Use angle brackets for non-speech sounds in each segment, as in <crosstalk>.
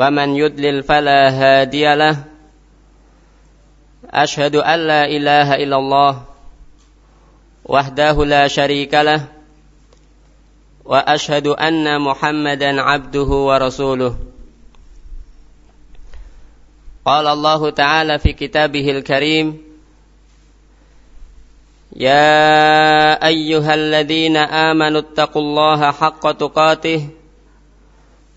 ومن يدلل فلا هادي له. أشهد أن لا إله إلا الله وحده لا شريك له. وأشهد أن محمدا عبده ورسوله. قال الله تعالى في كتابه الكريم يا أيها الذين آمنوا اتقوا الله حق تقاته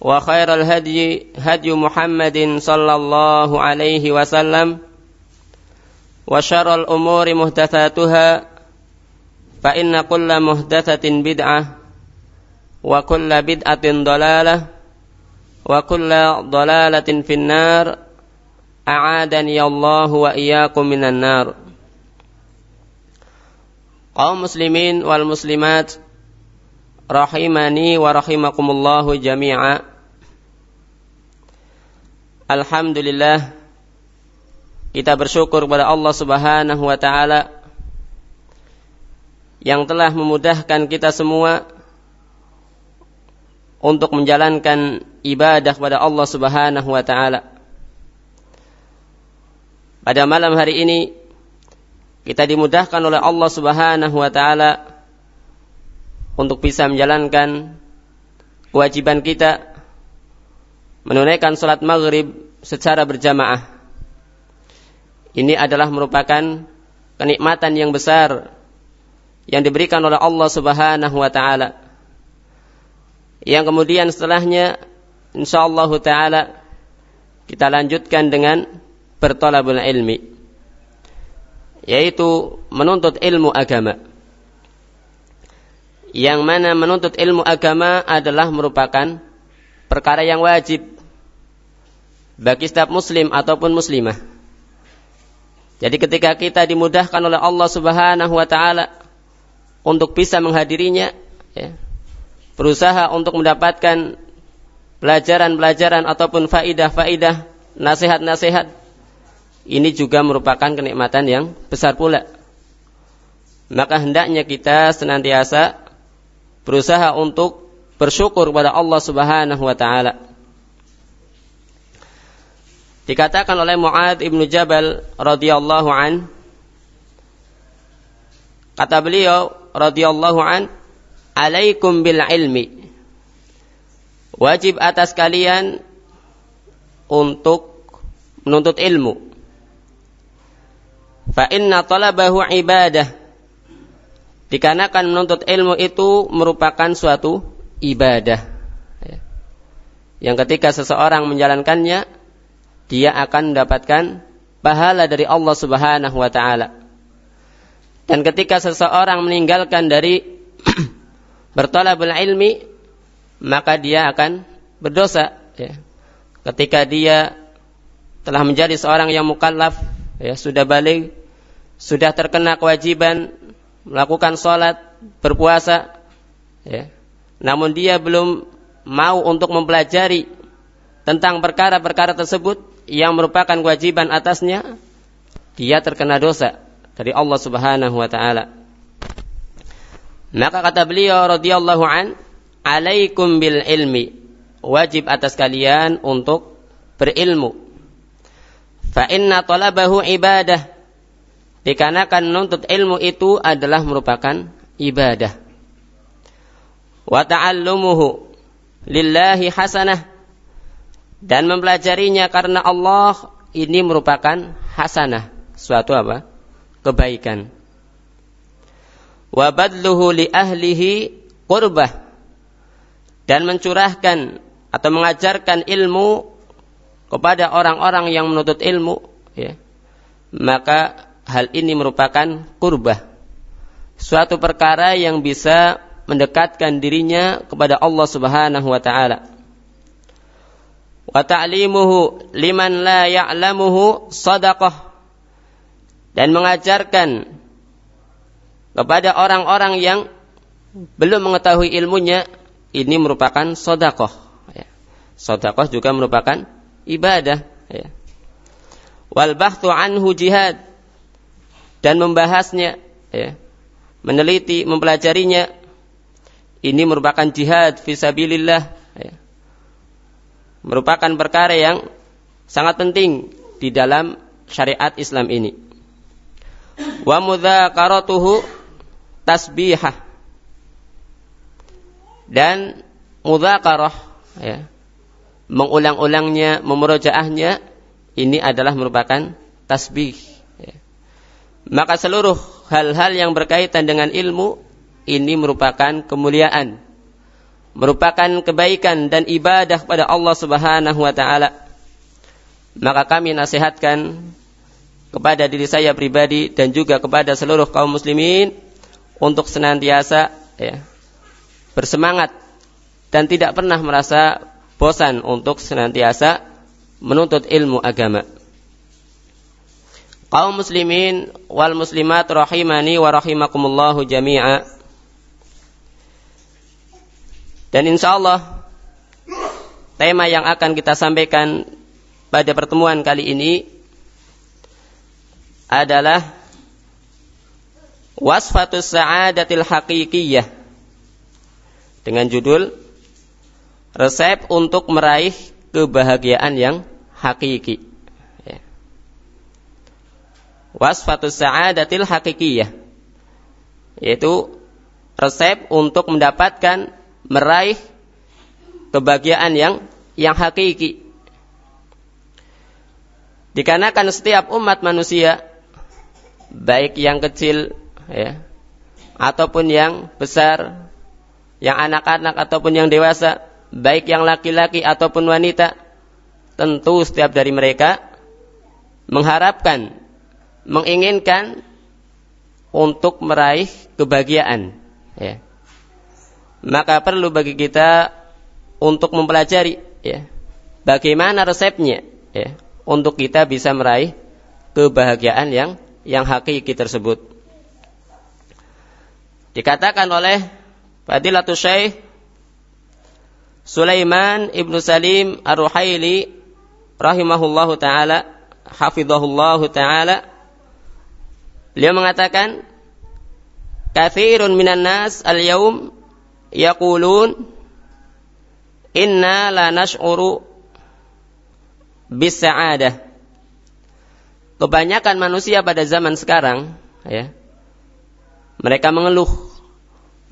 وخير الهدي هدي محمد صلى الله عليه وسلم وشر الأمور محدثاتها فإن كل محدثة بدعة وكل بدعة ضلالة وكل ضلالة في النار أعادني الله وإياكم من النار قوم مسلمين والمسلمات rahimani wa rahimakumullahu jami'a. Alhamdulillah kita bersyukur kepada Allah Subhanahu wa taala yang telah memudahkan kita semua untuk menjalankan ibadah kepada Allah Subhanahu wa taala. Pada malam hari ini kita dimudahkan oleh Allah Subhanahu wa taala untuk bisa menjalankan kewajiban kita menunaikan salat maghrib secara berjamaah. Ini adalah merupakan kenikmatan yang besar yang diberikan oleh Allah Subhanahu wa taala. Yang kemudian setelahnya insyaallah taala kita lanjutkan dengan bertolabul ilmi yaitu menuntut ilmu agama yang mana menuntut ilmu agama adalah merupakan perkara yang wajib bagi setiap muslim ataupun muslimah. Jadi ketika kita dimudahkan oleh Allah Subhanahu wa taala untuk bisa menghadirinya ya, berusaha untuk mendapatkan pelajaran-pelajaran ataupun faidah-faidah, nasihat-nasihat ini juga merupakan kenikmatan yang besar pula. Maka hendaknya kita senantiasa berusaha untuk bersyukur kepada Allah Subhanahu wa taala. Dikatakan oleh Muad ibnu Jabal radhiyallahu an kata beliau radhiyallahu an alaikum bil ilmi. Wajib atas kalian untuk menuntut ilmu. Fa inna talabahu ibadah. Dikarenakan menuntut ilmu itu merupakan suatu ibadah. Ya. Yang ketika seseorang menjalankannya, dia akan mendapatkan pahala dari Allah Subhanahu wa taala. Dan ketika seseorang meninggalkan dari <clears throat> bertolabul ilmi, maka dia akan berdosa. Ya. Ketika dia telah menjadi seorang yang mukallaf, ya, sudah balik, sudah terkena kewajiban melakukan sholat, berpuasa, ya. Namun dia belum mau untuk mempelajari tentang perkara-perkara tersebut yang merupakan kewajiban atasnya, dia terkena dosa dari Allah Subhanahu wa taala. Maka kata beliau radhiyallahu an, "Alaikum bil ilmi." Wajib atas kalian untuk berilmu. Fa inna talabahu ibadah. Dikarenakan menuntut ilmu itu adalah merupakan ibadah. Wa ta'allumuhu lillahi hasanah dan mempelajarinya karena Allah ini merupakan hasanah, suatu apa? kebaikan. Wa badluhu li ahlihi qurbah dan mencurahkan atau mengajarkan ilmu kepada orang-orang yang menuntut ilmu ya. Maka hal ini merupakan kurbah. Suatu perkara yang bisa mendekatkan dirinya kepada Allah Subhanahu wa taala wa ta'limuhu liman la ya'lamuhu sadaqah dan mengajarkan kepada orang-orang yang belum mengetahui ilmunya ini merupakan sodakoh. Ya. Sodakoh juga merupakan ibadah. Ya. Wal bahthu anhu jihad dan membahasnya, ya. meneliti, mempelajarinya ini merupakan jihad fisabilillah. Ya merupakan perkara yang sangat penting di dalam syariat Islam ini. Wa mudzakaratuhu tasbihah. Dan mudzakarah ya. Mengulang-ulangnya, memurojaahnya ini adalah merupakan tasbih. Ya. Maka seluruh hal-hal yang berkaitan dengan ilmu ini merupakan kemuliaan merupakan kebaikan dan ibadah pada Allah Subhanahu wa taala. Maka kami nasihatkan kepada diri saya pribadi dan juga kepada seluruh kaum muslimin untuk senantiasa ya, bersemangat dan tidak pernah merasa bosan untuk senantiasa menuntut ilmu agama. Kaum muslimin wal muslimat rahimani wa rahimakumullahu jami'a. Dan insya Allah tema yang akan kita sampaikan pada pertemuan kali ini adalah wasfatus sa'adatil haqiqiyah dengan judul resep untuk meraih kebahagiaan yang hakiki. Ya. Wasfatus sa'adatil haqiqiyah yaitu resep untuk mendapatkan meraih kebahagiaan yang yang hakiki. Dikarenakan setiap umat manusia baik yang kecil ya ataupun yang besar, yang anak-anak ataupun yang dewasa, baik yang laki-laki ataupun wanita, tentu setiap dari mereka mengharapkan, menginginkan untuk meraih kebahagiaan. Ya maka perlu bagi kita untuk mempelajari ya bagaimana resepnya ya untuk kita bisa meraih kebahagiaan yang yang hakiki tersebut. Dikatakan oleh Fadilatul Syekh Sulaiman Ibnu Salim Ar-Ruhaili rahimahullahu taala hafizahullahu taala beliau mengatakan kathirun minan nas al-yaum yaqulun inna la nash'uru bisa'adah. Kebanyakan manusia pada zaman sekarang ya mereka mengeluh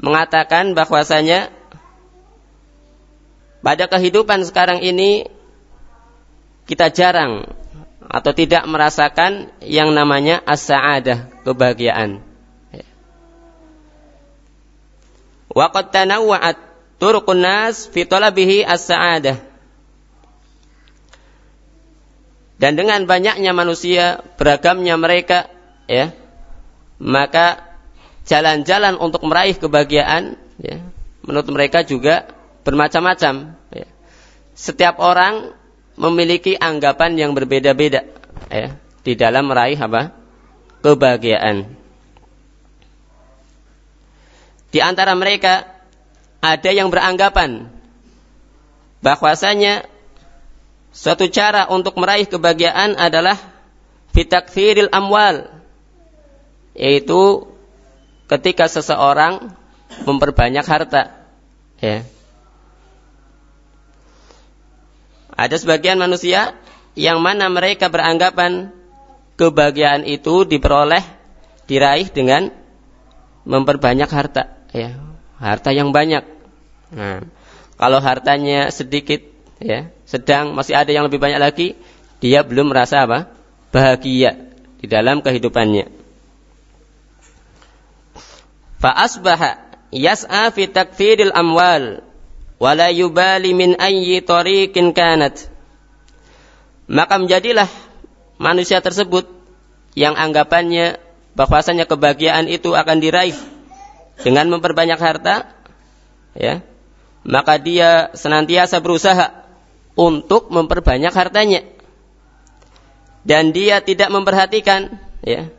mengatakan bahwasanya pada kehidupan sekarang ini kita jarang atau tidak merasakan yang namanya as-sa'adah, kebahagiaan. Wa qad tanawwa'at turuqun nas fi talabihi as-sa'adah. Dan dengan banyaknya manusia, beragamnya mereka, ya, maka jalan-jalan untuk meraih kebahagiaan, ya, menurut mereka juga bermacam-macam. Ya. Setiap orang memiliki anggapan yang berbeda-beda, ya, di dalam meraih apa? Kebahagiaan. Di antara mereka ada yang beranggapan bahwasanya Suatu cara untuk meraih kebahagiaan adalah fitakfiril amwal. Yaitu ketika seseorang memperbanyak harta. Ya. Ada sebagian manusia yang mana mereka beranggapan kebahagiaan itu diperoleh diraih dengan memperbanyak harta ya harta yang banyak. Nah, kalau hartanya sedikit ya sedang masih ada yang lebih banyak lagi dia belum merasa apa? Bahagia di dalam kehidupannya. Fa asbaha yas'a fi amwal wala yubali min ayyi tariqin kanat. Maka menjadilah manusia tersebut yang anggapannya bahwasanya kebahagiaan itu akan diraih dengan memperbanyak harta ya maka dia senantiasa berusaha untuk memperbanyak hartanya. Dan dia tidak memperhatikan ya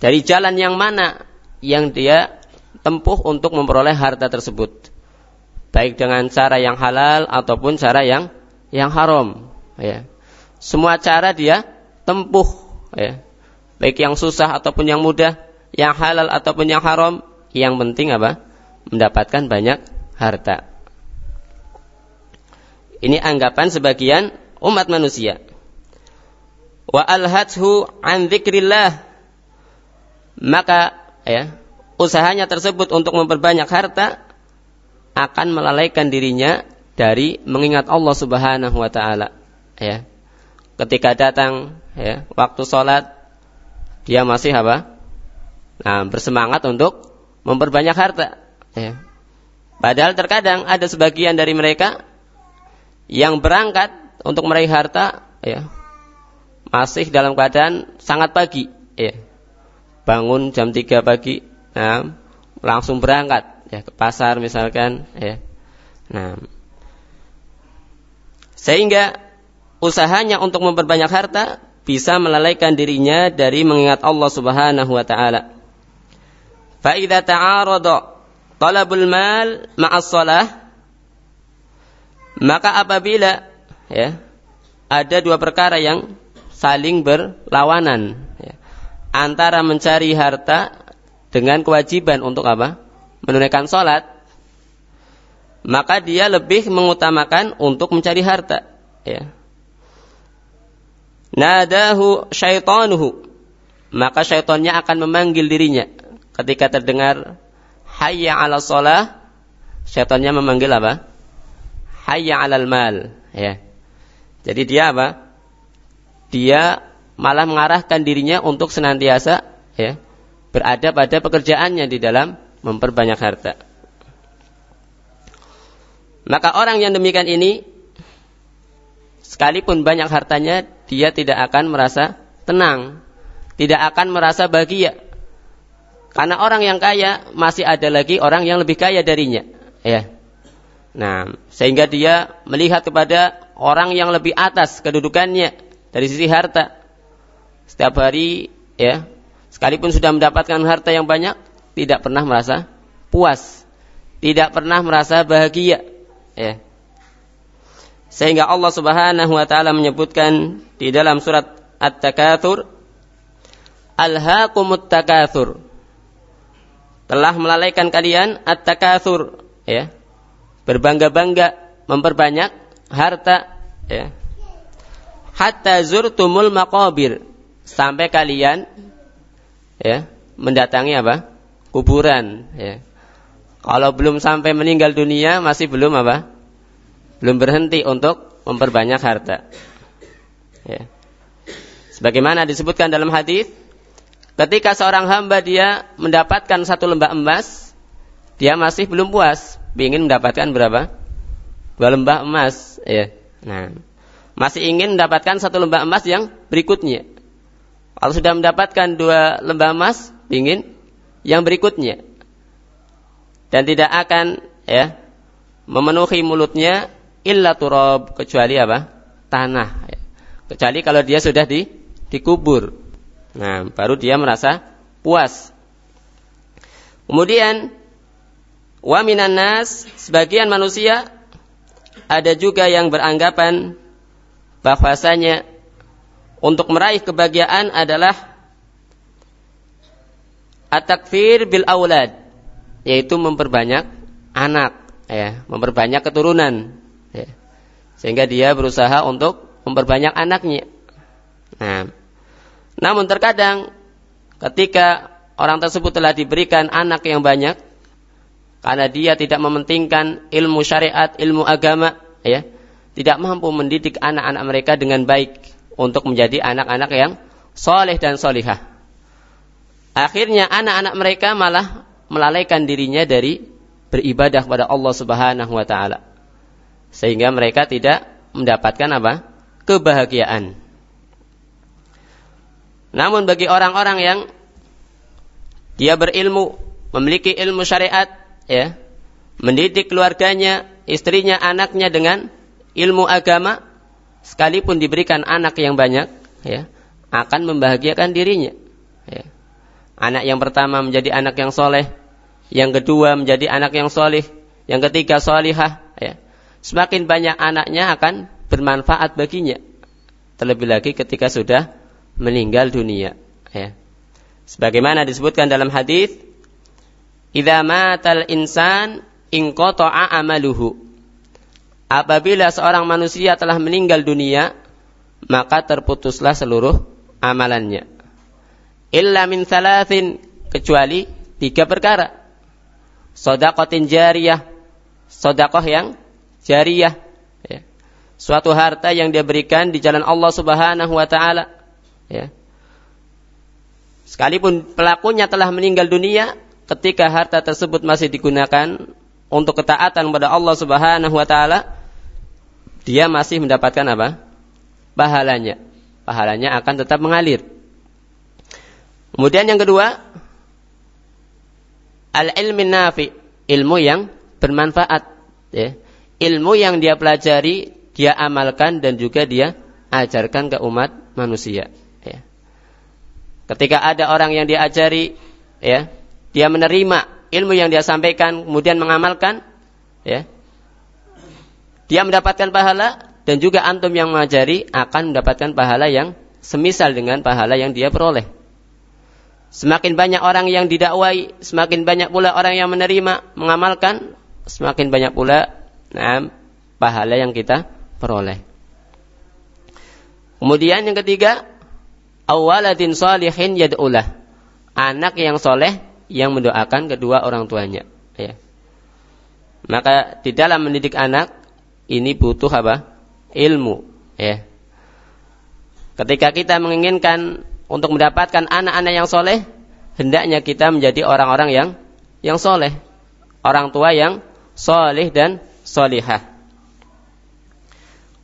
dari jalan yang mana yang dia tempuh untuk memperoleh harta tersebut. Baik dengan cara yang halal ataupun cara yang yang haram ya. Semua cara dia tempuh ya. Baik yang susah ataupun yang mudah yang halal ataupun yang haram yang penting apa? Mendapatkan banyak harta. Ini anggapan sebagian umat manusia. Wa alhathu an dzikrillah. Maka ya usahanya tersebut untuk memperbanyak harta akan melalaikan dirinya dari mengingat Allah Subhanahu wa taala ya. Ketika datang ya waktu sholat dia masih apa nah bersemangat untuk memperbanyak harta ya padahal terkadang ada sebagian dari mereka yang berangkat untuk meraih harta ya masih dalam keadaan sangat pagi ya bangun jam 3 pagi nah langsung berangkat ya ke pasar misalkan ya. Nah, sehingga usahanya untuk memperbanyak harta bisa melalaikan dirinya dari mengingat Allah Subhanahu wa taala. Fa idza ta'arada talabul mal ma'as maka apabila ya ada dua perkara yang saling berlawanan ya, antara mencari harta dengan kewajiban untuk apa? menunaikan sholat, maka dia lebih mengutamakan untuk mencari harta. Ya. Nadahu syaitanuhu. Maka syaitannya akan memanggil dirinya. Ketika terdengar hayya ala sholah, syaitannya memanggil apa? Hayya alal mal. Ya. Jadi dia apa? Dia malah mengarahkan dirinya untuk senantiasa ya, berada pada pekerjaannya di dalam memperbanyak harta. Maka orang yang demikian ini sekalipun banyak hartanya dia tidak akan merasa tenang, tidak akan merasa bahagia. Karena orang yang kaya masih ada lagi orang yang lebih kaya darinya, ya. Nah, sehingga dia melihat kepada orang yang lebih atas kedudukannya dari sisi harta. Setiap hari ya, sekalipun sudah mendapatkan harta yang banyak, tidak pernah merasa puas, tidak pernah merasa bahagia. Ya. Sehingga Allah Subhanahu wa taala menyebutkan di dalam surat At-Takatsur Alhaqumut takatsur. Telah melalaikan kalian at-takatsur, ya. Berbangga-bangga, memperbanyak harta, ya. Hatta zurtumul maqabir. Sampai kalian ya, mendatangi apa? kuburan ya. Kalau belum sampai meninggal dunia masih belum apa? Belum berhenti untuk memperbanyak harta. Ya. Sebagaimana disebutkan dalam hadis, ketika seorang hamba dia mendapatkan satu lembah emas, dia masih belum puas, ingin mendapatkan berapa? Dua lembah emas, ya. Nah, masih ingin mendapatkan satu lembah emas yang berikutnya. Kalau sudah mendapatkan dua lembah emas, ingin yang berikutnya dan tidak akan ya memenuhi mulutnya illa turab kecuali apa tanah ya. kecuali kalau dia sudah di dikubur nah baru dia merasa puas kemudian wa minan nas sebagian manusia ada juga yang beranggapan bahwasanya untuk meraih kebahagiaan adalah at-takfir bil aulad yaitu memperbanyak anak ya, memperbanyak keturunan ya. Sehingga dia berusaha untuk memperbanyak anaknya. Nah, namun terkadang ketika orang tersebut telah diberikan anak yang banyak karena dia tidak mementingkan ilmu syariat, ilmu agama, ya, tidak mampu mendidik anak-anak mereka dengan baik untuk menjadi anak-anak yang soleh dan solihah. Akhirnya anak-anak mereka malah melalaikan dirinya dari beribadah kepada Allah Subhanahu wa taala. Sehingga mereka tidak mendapatkan apa? kebahagiaan. Namun bagi orang-orang yang dia berilmu, memiliki ilmu syariat, ya, mendidik keluarganya, istrinya, anaknya dengan ilmu agama, sekalipun diberikan anak yang banyak, ya, akan membahagiakan dirinya. Ya. Anak yang pertama menjadi anak yang soleh, yang kedua menjadi anak yang soleh, yang ketiga solihah, ya. semakin banyak anaknya akan bermanfaat baginya. Terlebih lagi ketika sudah meninggal dunia. Ya. Sebagaimana disebutkan dalam hadis, "Idza matal insan inqata'a amaluhu." Apabila seorang manusia telah meninggal dunia, maka terputuslah seluruh amalannya. Illa min thalathin kecuali tiga perkara sodakotin jariyah, sodakoh yang jariyah, ya. suatu harta yang dia berikan di jalan Allah Subhanahu Wa Taala. Ya. Sekalipun pelakunya telah meninggal dunia, ketika harta tersebut masih digunakan untuk ketaatan kepada Allah Subhanahu Wa Taala, dia masih mendapatkan apa? Pahalanya. Pahalanya akan tetap mengalir. Kemudian yang kedua, al ilmi nafi ilmu yang bermanfaat ya. ilmu yang dia pelajari dia amalkan dan juga dia ajarkan ke umat manusia. Ketika ada orang yang diajari ya dia menerima ilmu yang dia sampaikan kemudian mengamalkan ya dia mendapatkan pahala dan juga antum yang mengajari akan mendapatkan pahala yang semisal dengan pahala yang dia peroleh Semakin banyak orang yang didakwai, semakin banyak pula orang yang menerima, mengamalkan, semakin banyak pula nah, pahala yang kita peroleh. Kemudian yang ketiga, awaladin salihin yad'ulah. Anak yang soleh yang mendoakan kedua orang tuanya. Ya. Maka di dalam mendidik anak ini butuh apa? Ilmu. Ya. Ketika kita menginginkan untuk mendapatkan anak-anak yang soleh, hendaknya kita menjadi orang-orang yang yang soleh, orang tua yang soleh dan solihah.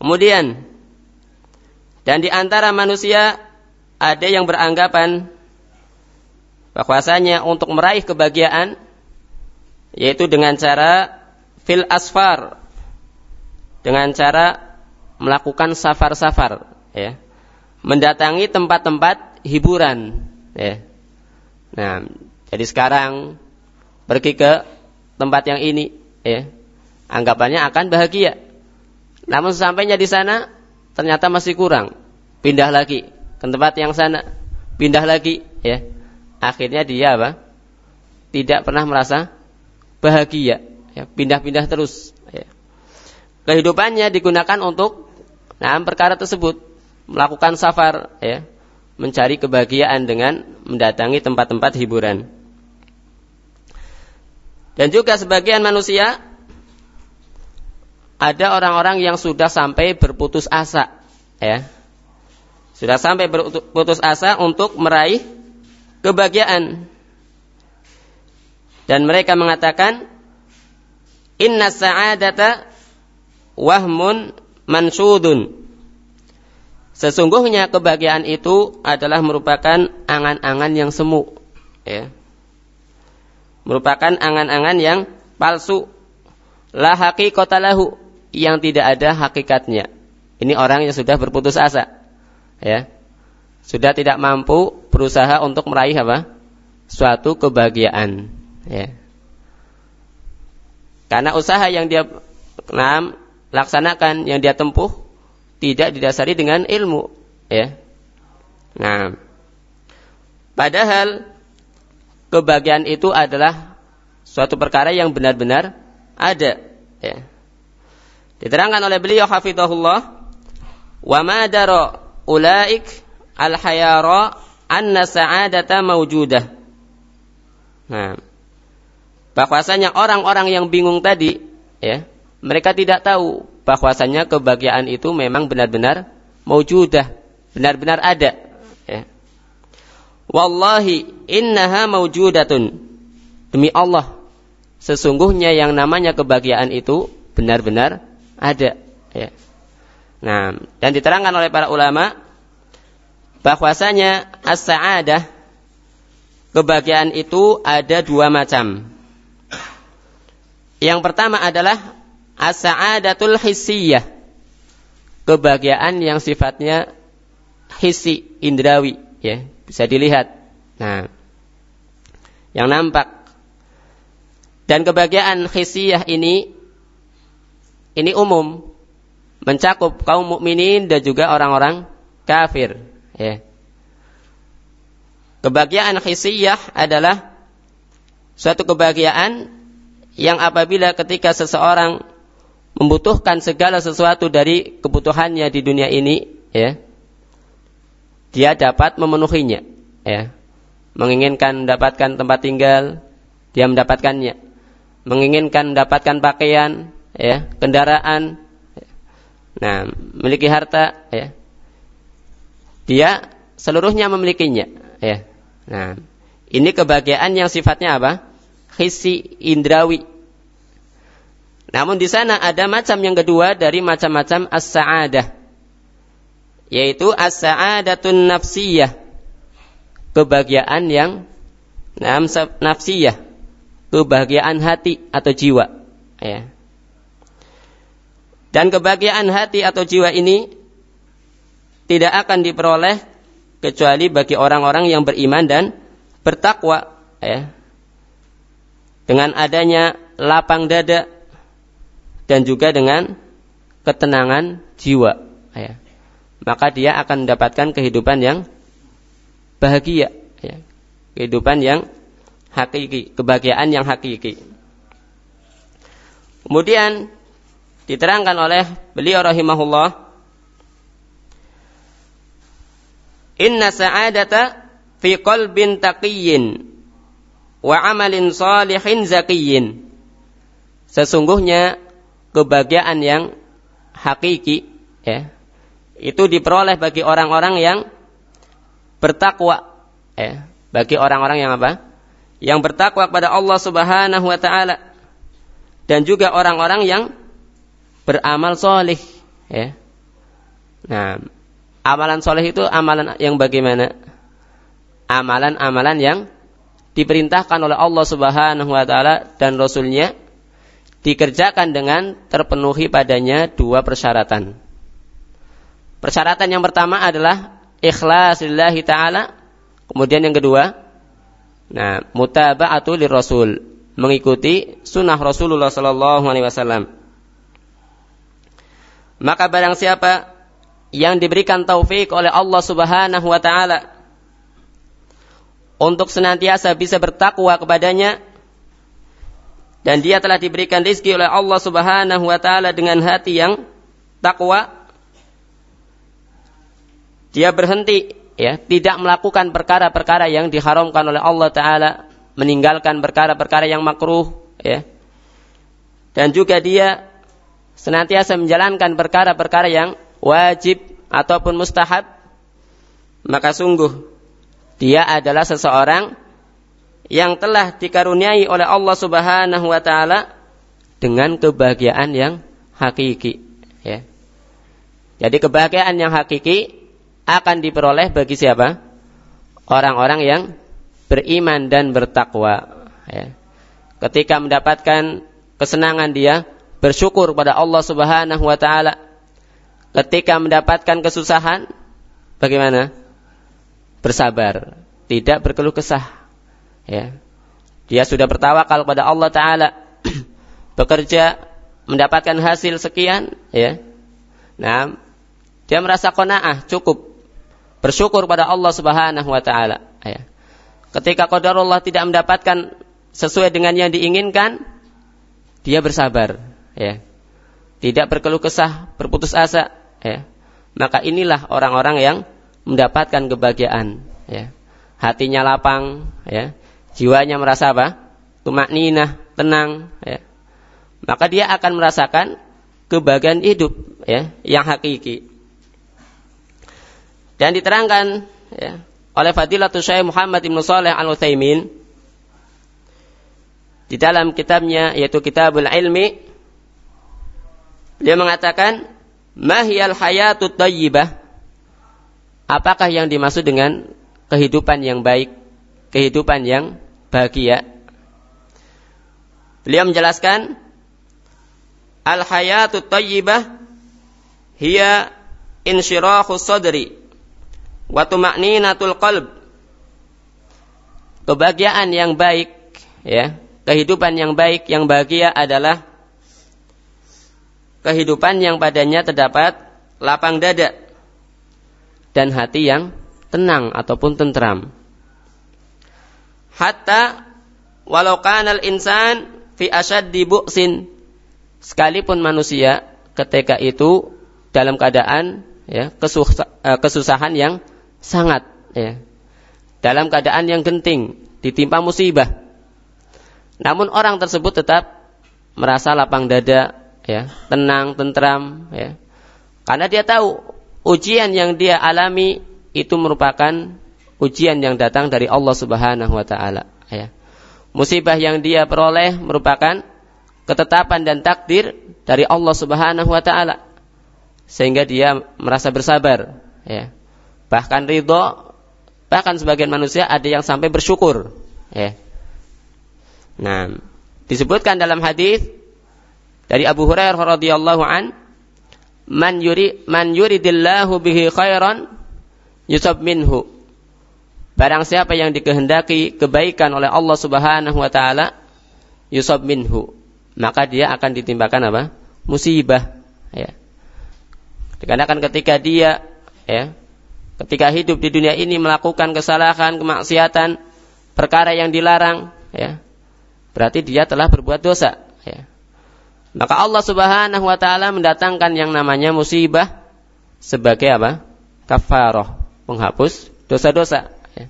Kemudian, dan di antara manusia ada yang beranggapan bahwasanya untuk meraih kebahagiaan yaitu dengan cara fil asfar dengan cara melakukan safar-safar ya mendatangi tempat-tempat hiburan ya. Nah, jadi sekarang pergi ke tempat yang ini ya. Anggapannya akan bahagia. Namun sampainya di sana ternyata masih kurang. Pindah lagi ke tempat yang sana, pindah lagi ya. Akhirnya dia apa? Tidak pernah merasa bahagia, ya. pindah-pindah terus ya. Kehidupannya digunakan untuk nah perkara tersebut, melakukan safar ya mencari kebahagiaan dengan mendatangi tempat-tempat hiburan. Dan juga sebagian manusia ada orang-orang yang sudah sampai berputus asa, ya. Sudah sampai berputus asa untuk meraih kebahagiaan. Dan mereka mengatakan inna sa'adata wahmun mansudun Sesungguhnya kebahagiaan itu adalah merupakan angan-angan yang semu, ya. Merupakan angan-angan yang palsu. La haqiqatalahu yang tidak ada hakikatnya. Ini orang yang sudah berputus asa. Ya. Sudah tidak mampu berusaha untuk meraih apa? Suatu kebahagiaan, ya. Karena usaha yang dia nah, laksanakan, yang dia tempuh tidak didasari dengan ilmu, ya. Nah, padahal kebahagiaan itu adalah suatu perkara yang benar-benar ada, ya. Diterangkan oleh beliau hafizahullah, "Wa ma dara ulaik al-hayara anna sa'adata mawjudah." Nah, bahwasanya orang-orang yang bingung tadi, ya, mereka tidak tahu bahwasanya kebahagiaan itu memang benar-benar mawjudah, benar-benar ada. Ya. Wallahi innaha mawjudatun. Demi Allah, sesungguhnya yang namanya kebahagiaan itu benar-benar ada. Ya. Nah, dan diterangkan oleh para ulama bahwasanya as-sa'adah kebahagiaan itu ada dua macam. Yang pertama adalah as-sa'adatul hissiyah. Kebahagiaan yang sifatnya hissi, indrawi, ya, bisa dilihat. Nah, yang nampak. Dan kebahagiaan hissiyah ini ini umum mencakup kaum mukminin dan juga orang-orang kafir. Ya. Kebahagiaan hissiyah adalah suatu kebahagiaan yang apabila ketika seseorang membutuhkan segala sesuatu dari kebutuhannya di dunia ini ya dia dapat memenuhinya ya. Menginginkan mendapatkan tempat tinggal dia mendapatkannya. Menginginkan mendapatkan pakaian ya, kendaraan, nah, memiliki harta, ya, dia seluruhnya memilikinya, ya. Nah, ini kebahagiaan yang sifatnya apa? Hisi indrawi. Namun di sana ada macam yang kedua dari macam-macam as-sa'adah. Yaitu as-sa'adatun nafsiyah. Kebahagiaan yang nafsiyah. Kebahagiaan hati atau jiwa. Ya. Dan kebahagiaan hati atau jiwa ini tidak akan diperoleh kecuali bagi orang-orang yang beriman dan bertakwa ya. Dengan adanya lapang dada dan juga dengan ketenangan jiwa ya. Maka dia akan mendapatkan kehidupan yang bahagia ya. Kehidupan yang hakiki, kebahagiaan yang hakiki. Kemudian diterangkan oleh beliau rahimahullah Inna sa'adata fi qalbin taqiyyin wa amalin salihin zakiyyin Sesungguhnya kebahagiaan yang hakiki ya itu diperoleh bagi orang-orang yang bertakwa ya bagi orang-orang yang apa? Yang bertakwa kepada Allah Subhanahu wa taala dan juga orang-orang yang beramal soleh. Ya. Nah, amalan soleh itu amalan yang bagaimana? Amalan-amalan yang diperintahkan oleh Allah Subhanahu Wa Taala dan Rasulnya dikerjakan dengan terpenuhi padanya dua persyaratan. Persyaratan yang pertama adalah ikhlas lillahi ta'ala. Kemudian yang kedua, nah, mutaba'atu Rasul, mengikuti sunnah Rasulullah sallallahu alaihi wasallam. Maka barang siapa yang diberikan taufik oleh Allah Subhanahu wa taala untuk senantiasa bisa bertakwa kepadanya dan dia telah diberikan rizki oleh Allah Subhanahu wa taala dengan hati yang takwa dia berhenti ya tidak melakukan perkara-perkara yang diharamkan oleh Allah taala meninggalkan perkara-perkara yang makruh ya. Dan juga dia senantiasa menjalankan perkara-perkara yang wajib ataupun mustahab, maka sungguh dia adalah seseorang yang telah dikaruniai oleh Allah Subhanahu wa taala dengan kebahagiaan yang hakiki, ya. Jadi kebahagiaan yang hakiki akan diperoleh bagi siapa? Orang-orang yang beriman dan bertakwa, ya. Ketika mendapatkan kesenangan dia bersyukur pada Allah Subhanahu wa taala. Ketika mendapatkan kesusahan bagaimana? Bersabar, tidak berkeluh kesah. Ya. Dia sudah bertawakal pada Allah taala. <clears throat> Bekerja mendapatkan hasil sekian, ya. Nah, Dia merasa qanaah, cukup. Bersyukur pada Allah Subhanahu wa taala, ya. Ketika qadarullah tidak mendapatkan sesuai dengan yang diinginkan, dia bersabar, ya. Tidak berkeluh kesah, berputus asa, ya. Maka inilah orang-orang yang mendapatkan kebahagiaan, ya. Hatinya lapang, ya. Jiwanya merasa apa? Tumakninah, tenang, ya. Maka dia akan merasakan kebahagiaan hidup, ya, yang hakiki. Dan diterangkan ya, oleh Fadilatul Syekh Muhammad Ibn Saleh Al Utsaimin di dalam kitabnya yaitu Kitabul Ilmi dia mengatakan mahiyal hayatut thayyibah apakah yang dimaksud dengan kehidupan yang baik kehidupan yang bahagia? Beliau menjelaskan al hayatut thayyibah hiya insyirahu sadri wa tuma'ninatul qalb. Kebahagiaan yang baik ya kehidupan yang baik yang bahagia adalah kehidupan yang padanya terdapat lapang dada dan hati yang tenang ataupun tentram. Hatta walau kanal insan fi asyaddi bu'sin. Sekalipun manusia ketika itu dalam keadaan ya kesusahan yang sangat ya dalam keadaan yang genting ditimpa musibah. Namun orang tersebut tetap merasa lapang dada ya tenang tentram ya karena dia tahu ujian yang dia alami itu merupakan ujian yang datang dari Allah Subhanahu wa taala ya musibah yang dia peroleh merupakan ketetapan dan takdir dari Allah Subhanahu wa taala sehingga dia merasa bersabar ya bahkan ridho, bahkan sebagian manusia ada yang sampai bersyukur. Ya. Nah, disebutkan dalam hadis dari Abu Hurairah radhiyallahu an, man yuri man yuridillahu bihi khairan yusab minhu. Barang siapa yang dikehendaki kebaikan oleh Allah Subhanahu wa taala yusab minhu, maka dia akan ditimbakan apa? musibah, ya. Dikarenakan ketika dia ya ketika hidup di dunia ini melakukan kesalahan, kemaksiatan, perkara yang dilarang, ya, berarti dia telah berbuat dosa. Maka Allah Subhanahu Wa Taala mendatangkan yang namanya musibah sebagai apa? Kafaroh, penghapus dosa-dosa. Ya.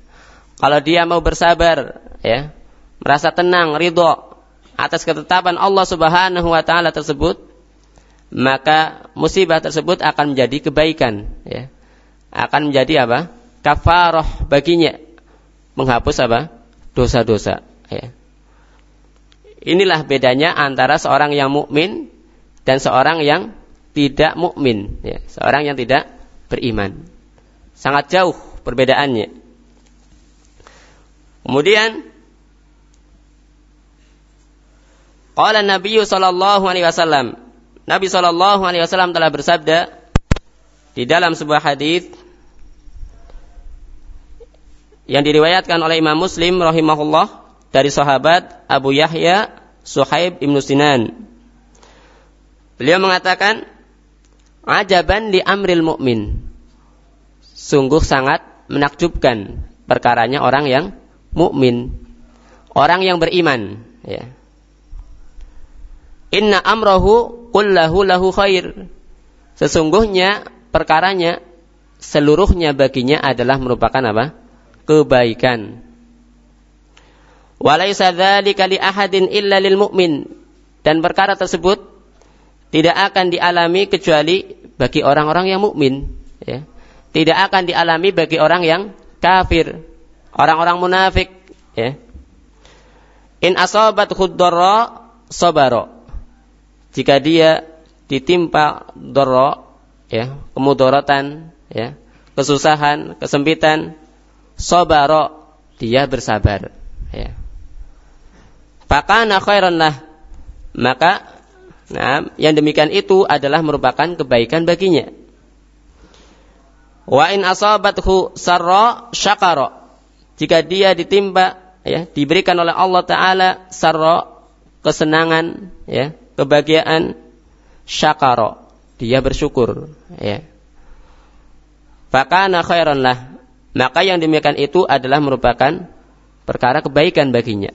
Kalau dia mau bersabar, ya, merasa tenang, ridho atas ketetapan Allah Subhanahu Wa Taala tersebut, maka musibah tersebut akan menjadi kebaikan. Ya akan menjadi apa? Kafaroh baginya menghapus apa? Dosa-dosa. Ya. Inilah bedanya antara seorang yang mukmin dan seorang yang tidak mukmin, ya. seorang yang tidak beriman. Sangat jauh perbedaannya. Kemudian Qala Nabi sallallahu alaihi wasallam Nabi sallallahu alaihi wasallam telah bersabda di dalam sebuah hadis yang diriwayatkan oleh Imam Muslim rahimahullah dari sahabat Abu Yahya Suhaib Ibn Sinan. Beliau mengatakan, "Ajaban di amril mukmin." Sungguh sangat menakjubkan perkaranya orang yang mukmin, orang yang beriman, ya. Inna amrohu kullahu lahu khair. Sesungguhnya perkaranya seluruhnya baginya adalah merupakan apa? kebaikan. Walaisa dzalika li ahadin illa lil mu'min. Dan perkara tersebut tidak akan dialami kecuali bagi orang-orang yang mukmin, ya. Tidak akan dialami bagi orang yang kafir, orang-orang munafik, ya. In asabat khuddarra sabara. Jika dia ditimpa dorro, ya, kemudorotan, ya, kesusahan, kesempitan, sobaro, dia bersabar, ya. Fakana khairan lah, maka nah, yang demikian itu adalah merupakan kebaikan baginya. Wa in asabathu sarra syakara. Jika dia ditimpa ya, diberikan oleh Allah taala sarra kesenangan ya, kebahagiaan syakara. Dia bersyukur ya. Fakana khairan lah. Maka yang demikian itu adalah merupakan perkara kebaikan baginya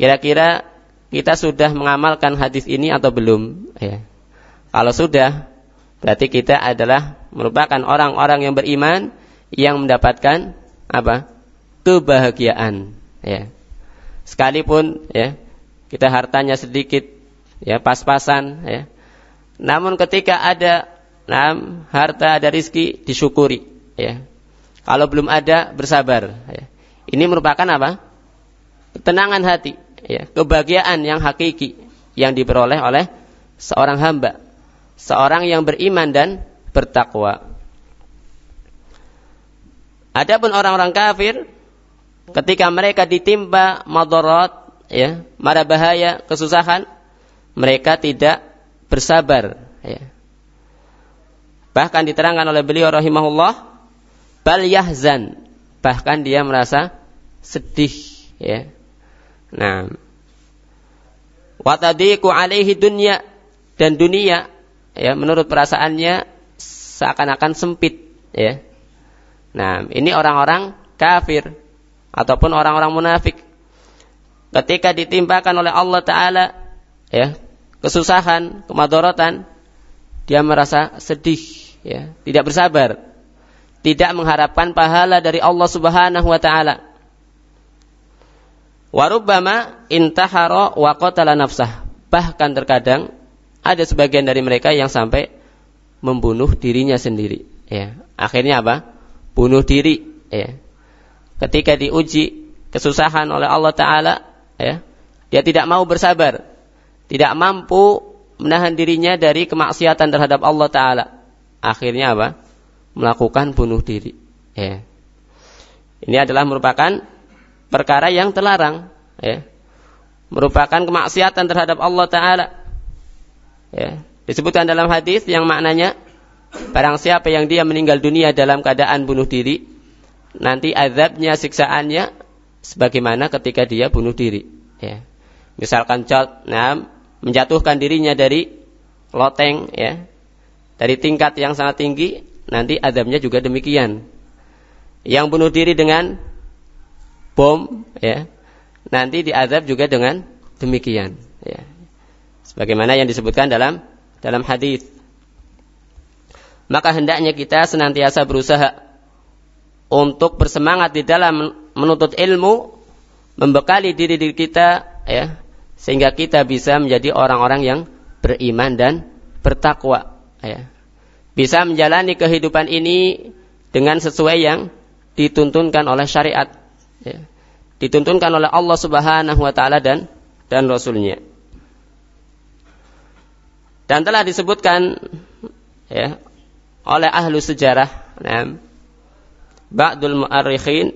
kira-kira kita sudah mengamalkan hadis ini atau belum? Ya. Kalau sudah berarti kita adalah merupakan orang-orang yang beriman yang mendapatkan apa? Kebahagiaan. Ya. Sekalipun ya kita hartanya sedikit ya pas-pasan ya. Namun ketika ada nam harta ada rizki disyukuri ya. Kalau belum ada bersabar ya. ini merupakan apa? Ketenangan hati ya kebahagiaan yang hakiki yang diperoleh oleh seorang hamba seorang yang beriman dan bertakwa adapun orang-orang kafir ketika mereka ditimpa madarat ya mara bahaya kesusahan mereka tidak bersabar ya. Bahkan diterangkan oleh beliau rahimahullah bal yahzan bahkan dia merasa sedih ya. Nah, watadiku alaihi dunya dan dunia ya menurut perasaannya seakan-akan sempit ya. Nah, ini orang-orang kafir ataupun orang-orang munafik ketika ditimpakan oleh Allah taala ya kesusahan, kemadorotan, dia merasa sedih, ya, tidak bersabar, tidak mengharapkan pahala dari Allah Subhanahu wa taala. Warubbama intahara wa qatala nafsah. Bahkan terkadang ada sebagian dari mereka yang sampai membunuh dirinya sendiri, ya. Akhirnya apa? Bunuh diri, ya. Ketika diuji kesusahan oleh Allah taala, ya, dia tidak mau bersabar, tidak mampu menahan dirinya dari kemaksiatan terhadap Allah Taala. Akhirnya apa? Melakukan bunuh diri. Ya. Ini adalah merupakan perkara yang terlarang. Ya. Merupakan kemaksiatan terhadap Allah Taala. Ya. Disebutkan dalam hadis yang maknanya barang siapa yang dia meninggal dunia dalam keadaan bunuh diri, nanti azabnya, siksaannya sebagaimana ketika dia bunuh diri. Ya. Misalkan cat, nah, menjatuhkan dirinya dari loteng ya dari tingkat yang sangat tinggi nanti adabnya juga demikian yang bunuh diri dengan bom ya. Nanti diadab juga dengan demikian ya. Sebagaimana yang disebutkan dalam dalam hadis. Maka hendaknya kita senantiasa berusaha untuk bersemangat di dalam menuntut ilmu membekali diri diri kita ya sehingga kita bisa menjadi orang-orang yang beriman dan bertakwa ya. bisa menjalani kehidupan ini dengan sesuai yang dituntunkan oleh syariat ya. dituntunkan oleh Allah Subhanahu wa taala dan dan rasulnya dan telah disebutkan ya oleh ahlu sejarah nah, Ba'dul Mu'arrikhin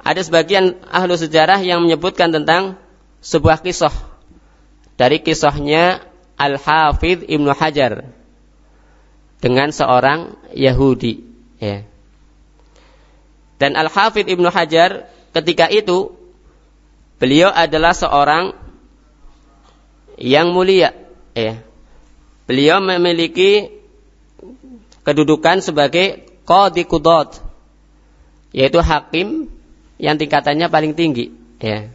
ada sebagian ahlu sejarah yang menyebutkan tentang sebuah kisah dari kisahnya Al-Hafidh Ibnu Hajar dengan seorang Yahudi ya. Dan Al-Hafidh Ibnu Hajar ketika itu beliau adalah seorang yang mulia ya. Beliau memiliki kedudukan sebagai qadi qudot yaitu hakim yang tingkatannya paling tinggi ya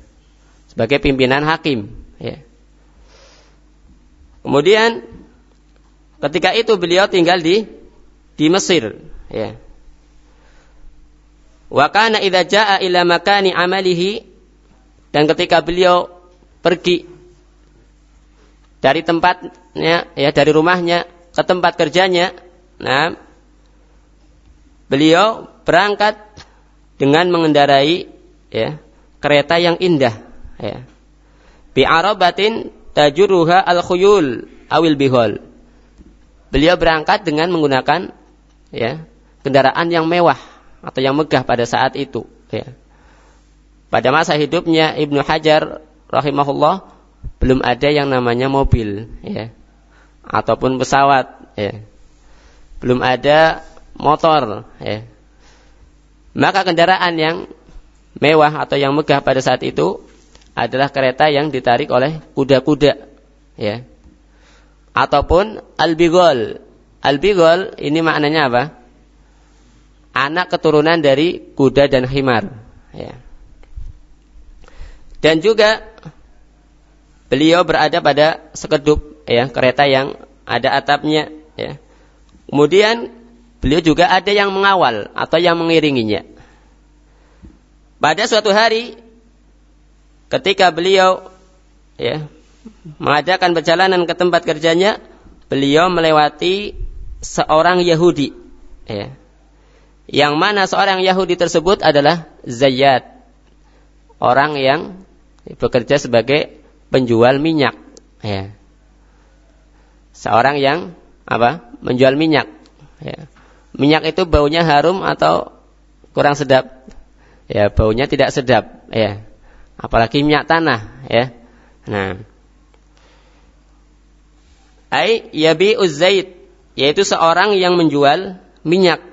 sebagai pimpinan hakim. Ya. Kemudian ketika itu beliau tinggal di di Mesir. Ya. Wa kana idza jaa ila makani amalihi dan ketika beliau pergi dari tempatnya ya dari rumahnya ke tempat kerjanya, nah beliau berangkat dengan mengendarai ya kereta yang indah ya. Bi arabatin tajuruha al khuyul awil bihol. Beliau berangkat dengan menggunakan ya kendaraan yang mewah atau yang megah pada saat itu ya. Pada masa hidupnya Ibnu Hajar rahimahullah belum ada yang namanya mobil ya ataupun pesawat ya. Belum ada motor ya. Maka kendaraan yang mewah atau yang megah pada saat itu adalah kereta yang ditarik oleh kuda-kuda ya ataupun albigol albigol ini maknanya apa anak keturunan dari kuda dan himar. Ya. Dan juga beliau berada pada sekedup ya kereta yang ada atapnya ya. Kemudian beliau juga ada yang mengawal atau yang mengiringinya. Pada suatu hari ketika beliau ya mengadakan perjalanan ke tempat kerjanya, beliau melewati seorang Yahudi ya. Yang mana seorang Yahudi tersebut adalah Zayyad. Orang yang bekerja sebagai penjual minyak ya. Seorang yang apa? menjual minyak ya. Minyak itu baunya harum atau kurang sedap? Ya, baunya tidak sedap ya. Apalagi minyak tanah ya. Nah, ai yabi uzzait yaitu seorang yang menjual minyak.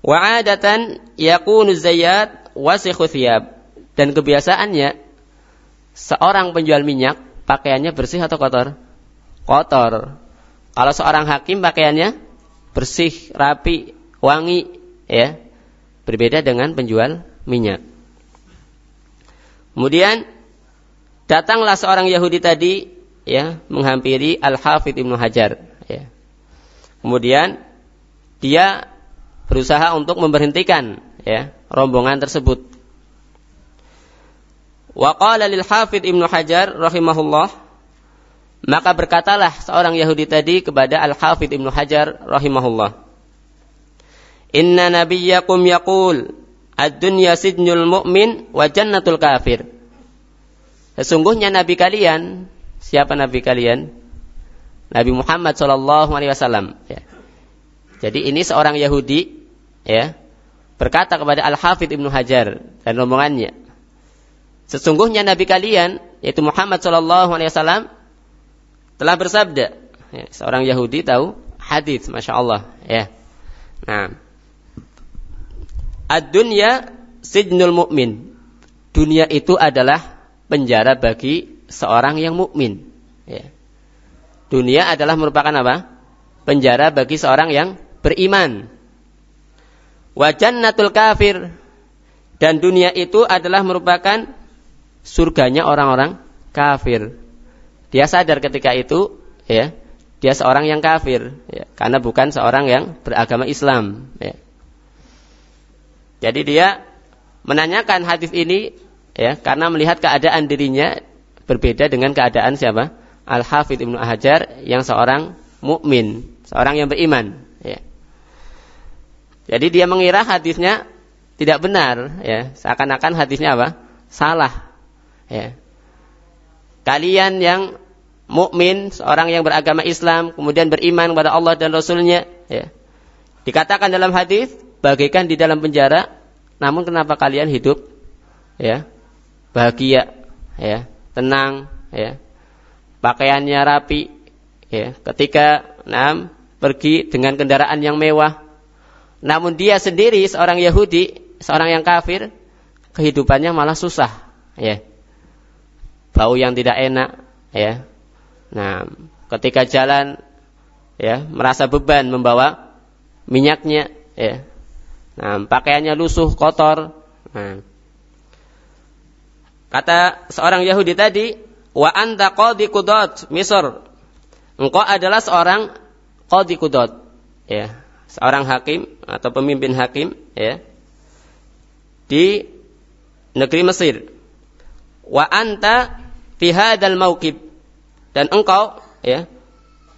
Wa adatan yakunu zayyat wasikhu thiyab. Dan kebiasaannya seorang penjual minyak pakaiannya bersih atau kotor? Kotor. Kalau seorang hakim pakaiannya bersih, rapi, wangi, ya. Berbeda dengan penjual minyak. Kemudian datanglah seorang Yahudi tadi ya menghampiri Al-Hafidh Ibnu Hajar ya. Kemudian dia berusaha untuk memberhentikan ya rombongan tersebut. Wa qala lil Hafidh Ibnu Hajar rahimahullah maka berkatalah seorang Yahudi tadi kepada Al-Hafidh Ibnu Hajar rahimahullah Inna nabiyyakum yaqul ad-dunya sidnul mu'min wa jannatul kafir Sesungguhnya nabi kalian siapa nabi kalian? Nabi Muhammad sallallahu alaihi wasallam ya. Jadi ini seorang Yahudi ya berkata kepada Al-Hafidh Ibnu Hajar dan rombongannya Sesungguhnya nabi kalian yaitu Muhammad wasallam telah bersabda. Ya, seorang Yahudi tahu hadis, masya Allah. Ya. Nah, ad-dunya sijnul mukmin. Dunia itu adalah penjara bagi seorang yang mukmin. Ya. Dunia adalah merupakan apa? Penjara bagi seorang yang beriman. Wajannatul kafir dan dunia itu adalah merupakan surganya orang-orang kafir. Dia sadar ketika itu, ya, dia seorang yang kafir, ya, karena bukan seorang yang beragama Islam. Ya. Jadi dia menanyakan hadis ini, ya, karena melihat keadaan dirinya berbeda dengan keadaan siapa? Al Hafidh Ibnu Hajar yang seorang mukmin, seorang yang beriman. Ya. Jadi dia mengira hadisnya tidak benar, ya, seakan-akan hadisnya apa? Salah. Ya kalian yang mukmin, seorang yang beragama Islam, kemudian beriman kepada Allah dan Rasulnya, ya. Dikatakan dalam hadis, bagaikan di dalam penjara, namun kenapa kalian hidup, ya, bahagia, ya, tenang, ya, pakaiannya rapi, ya, ketika nam pergi dengan kendaraan yang mewah, namun dia sendiri seorang Yahudi, seorang yang kafir, kehidupannya malah susah, ya. Bau yang tidak enak ya. Nah ketika jalan ya merasa beban membawa minyaknya ya. Nah pakaiannya lusuh kotor. Nah. Kata seorang Yahudi tadi wa anta qadi qudot Misr. Engkau adalah seorang qadi qudot ya seorang hakim atau pemimpin hakim ya di negeri Mesir. Wa anta fi hadzal mauqib dan engkau ya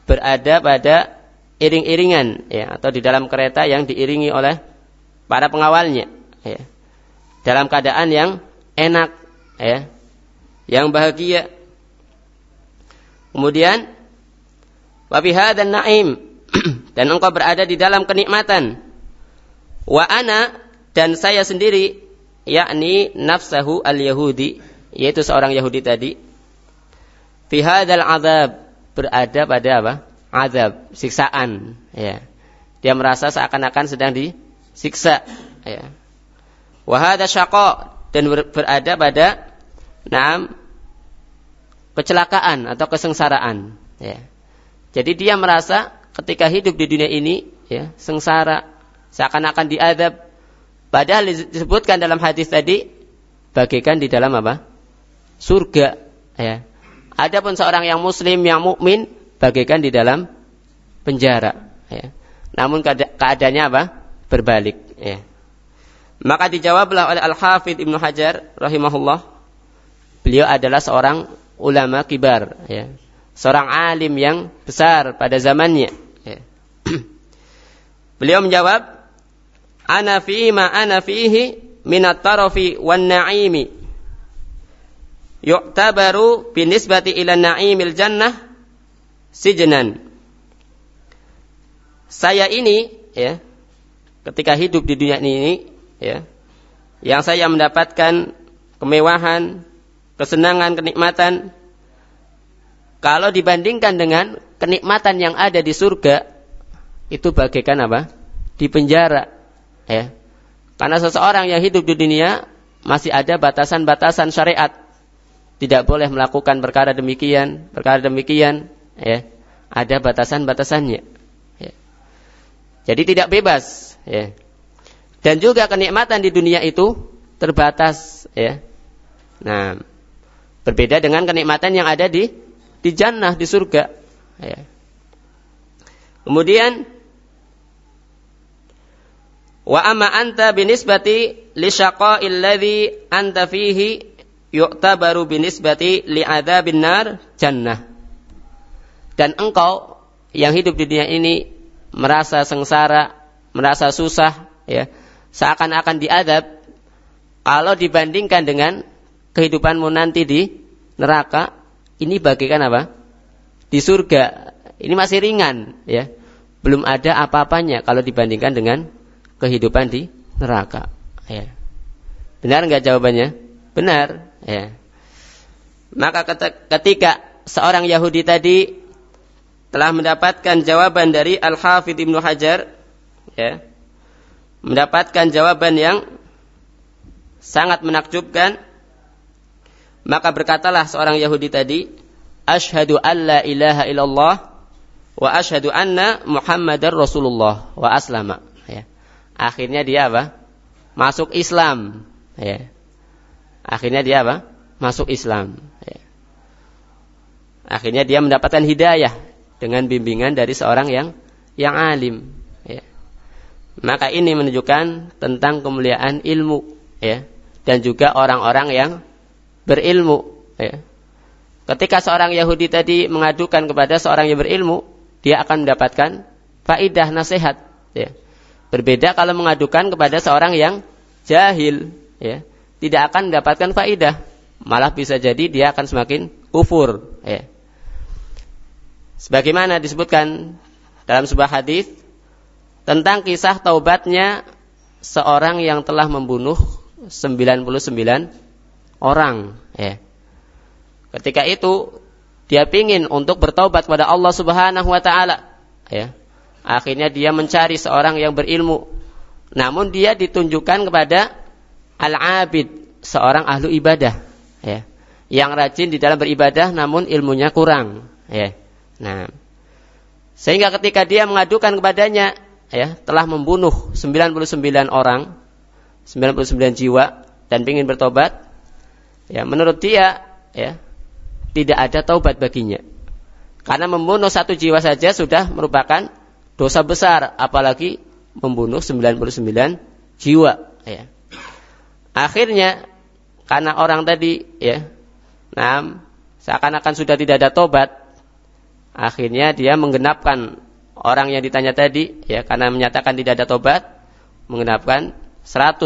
berada pada iring-iringan ya atau di dalam kereta yang diiringi oleh para pengawalnya ya. Dalam keadaan yang enak ya yang bahagia. Kemudian wa dan naim <clears throat> dan engkau berada di dalam kenikmatan wa ana dan saya sendiri yakni nafsahu al-yahudi yaitu seorang Yahudi tadi fi hadzal azab berada pada apa? azab, siksaan, ya. Dia merasa seakan-akan sedang disiksa, ya. Wa hadza dan berada pada enam kecelakaan atau kesengsaraan, ya. Jadi dia merasa ketika hidup di dunia ini, ya, sengsara, seakan-akan diadab. Padahal disebutkan dalam hadis tadi bagaikan di dalam apa? Surga ya. Adapun seorang yang muslim yang mukmin bagaikan di dalam penjara ya. Namun keadaannya apa? Berbalik ya. Maka dijawablah oleh Al-Hafidh Ibnu Hajar rahimahullah beliau adalah seorang ulama kibar ya. Seorang alim yang besar pada zamannya. ya. <clears throat> beliau menjawab ana fi ma ana fihi minat tarafi wan na'imi. Yu'tabaru binisbati ila na'imil jannah sijnan. Saya ini ya ketika hidup di dunia ini ya yang saya mendapatkan kemewahan kesenangan kenikmatan kalau dibandingkan dengan kenikmatan yang ada di surga itu bagaikan apa di penjara Ya. Karena seseorang yang hidup di dunia masih ada batasan-batasan syariat. Tidak boleh melakukan perkara demikian, perkara demikian, ya. Ada batasan-batasannya. Ya. Jadi tidak bebas, ya. Dan juga kenikmatan di dunia itu terbatas, ya. Nah, berbeda dengan kenikmatan yang ada di di jannah di surga, ya. Kemudian Wa amma anta binisbati li syaqa'il ladzi anta fihi yu'tabaru binisbati li adzabin nar jannah. Dan engkau yang hidup di dunia ini merasa sengsara, merasa susah, ya, seakan-akan diadab kalau dibandingkan dengan kehidupanmu nanti di neraka, ini bagikan apa? Di surga. Ini masih ringan, ya. Belum ada apa-apanya kalau dibandingkan dengan kehidupan di neraka. Ya. Benar nggak jawabannya? Benar. Ya. Maka ketika seorang Yahudi tadi telah mendapatkan jawaban dari Al Hafidh Ibnu Hajar, ya, mendapatkan jawaban yang sangat menakjubkan, maka berkatalah seorang Yahudi tadi, Ashhadu an la ilaha illallah wa ashhadu anna Muhammadar Rasulullah wa aslama akhirnya dia apa? Masuk Islam. Ya. Akhirnya dia apa? Masuk Islam. Ya. Akhirnya dia mendapatkan hidayah dengan bimbingan dari seorang yang yang alim. Ya. Maka ini menunjukkan tentang kemuliaan ilmu, ya, dan juga orang-orang yang berilmu. Ya. Ketika seorang Yahudi tadi mengadukan kepada seorang yang berilmu, dia akan mendapatkan faidah nasihat. Ya. Berbeda kalau mengadukan kepada seorang yang jahil, ya, tidak akan mendapatkan faidah, malah bisa jadi dia akan semakin kufur, ya. Sebagaimana disebutkan dalam sebuah hadis tentang kisah taubatnya seorang yang telah membunuh 99 orang, ya. Ketika itu dia ingin untuk bertaubat kepada Allah Subhanahu wa taala, ya Akhirnya dia mencari seorang yang berilmu. Namun dia ditunjukkan kepada al-abid, seorang ahlu ibadah, ya. Yang rajin di dalam beribadah namun ilmunya kurang, ya. Nah, sehingga ketika dia mengadukan kepadanya, ya, telah membunuh 99 orang, 99 jiwa dan ingin bertobat, ya, menurut dia, ya, tidak ada taubat baginya. Karena membunuh satu jiwa saja sudah merupakan dosa besar apalagi membunuh 99 jiwa ya. Akhirnya karena orang tadi ya nah seakan-akan sudah tidak ada tobat akhirnya dia menggenapkan orang yang ditanya tadi ya karena menyatakan tidak ada tobat menggenapkan 100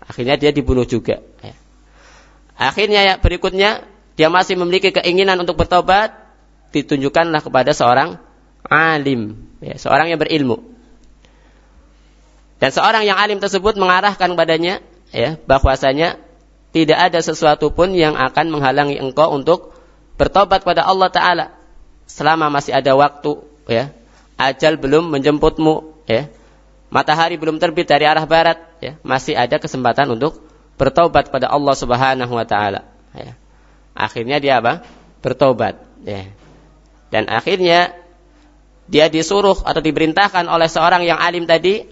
akhirnya dia dibunuh juga ya. akhirnya ya berikutnya dia masih memiliki keinginan untuk bertobat ditunjukkanlah kepada seorang alim, ya, seorang yang berilmu. Dan seorang yang alim tersebut mengarahkan badannya, ya, bahwasanya tidak ada sesuatu pun yang akan menghalangi engkau untuk bertobat pada Allah Taala selama masih ada waktu, ya. Ajal belum menjemputmu, ya. Matahari belum terbit dari arah barat, ya. Masih ada kesempatan untuk bertobat pada Allah Subhanahu wa taala, ya. Akhirnya dia apa? Bertobat, ya. Dan akhirnya dia disuruh atau diperintahkan oleh seorang yang alim tadi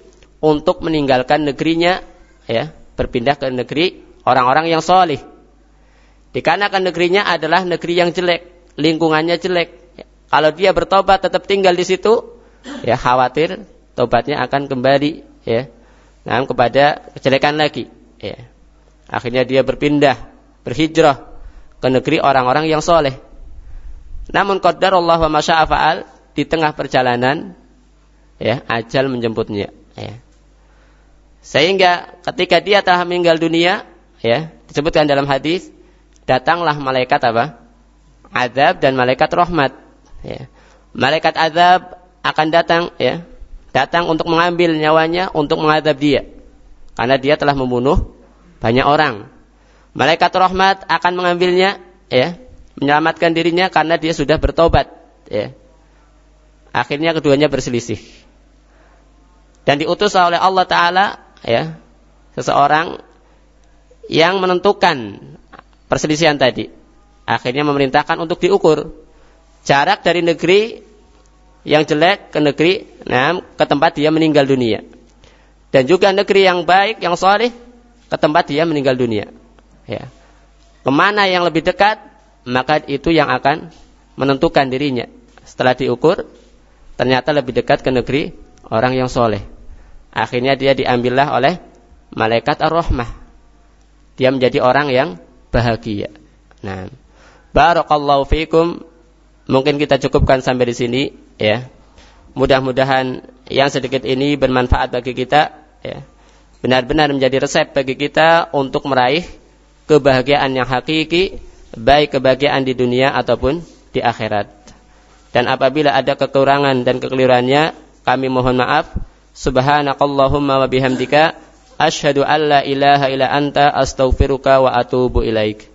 untuk meninggalkan negerinya ya berpindah ke negeri orang-orang yang solih. Dikarenakan negerinya adalah negeri yang jelek lingkungannya jelek kalau dia bertobat tetap tinggal di situ ya khawatir tobatnya akan kembali ya nah kepada kejelekan lagi ya. Akhirnya dia berpindah berhijrah ke negeri orang-orang yang soleh. Namun qadar Allah wa masya'afa'al di tengah perjalanan ya ajal menjemputnya ya sehingga ketika dia telah meninggal dunia, ya, disebutkan dalam hadis, datanglah malaikat apa? Azab dan malaikat rahmat. Ya. Malaikat azab akan datang, ya, datang untuk mengambil nyawanya untuk mengadab dia, karena dia telah membunuh banyak orang. Malaikat rahmat akan mengambilnya, ya, menyelamatkan dirinya karena dia sudah bertobat, ya. Akhirnya keduanya berselisih. Dan diutus oleh Allah Ta'ala ya seseorang yang menentukan perselisihan tadi. Akhirnya memerintahkan untuk diukur jarak dari negeri yang jelek ke negeri nah, ke tempat dia meninggal dunia. Dan juga negeri yang baik yang soleh ke tempat dia meninggal dunia. Ya. Ke mana yang lebih dekat maka itu yang akan menentukan dirinya. Setelah diukur ternyata lebih dekat ke negeri orang yang soleh Akhirnya dia diambillah oleh malaikat ar-rahmah. Dia menjadi orang yang bahagia. Nah, barakallahu fiikum. Mungkin kita cukupkan sampai di sini ya. Mudah-mudahan yang sedikit ini bermanfaat bagi kita ya. Benar-benar menjadi resep bagi kita untuk meraih kebahagiaan yang hakiki, baik kebahagiaan di dunia ataupun di akhirat. Dan apabila ada kekurangan dan kekeliruannya, kami mohon maaf. Subhanakallahumma wa bihamdika asyhadu an la ilaha illa anta astaghfiruka wa atubu ilaik.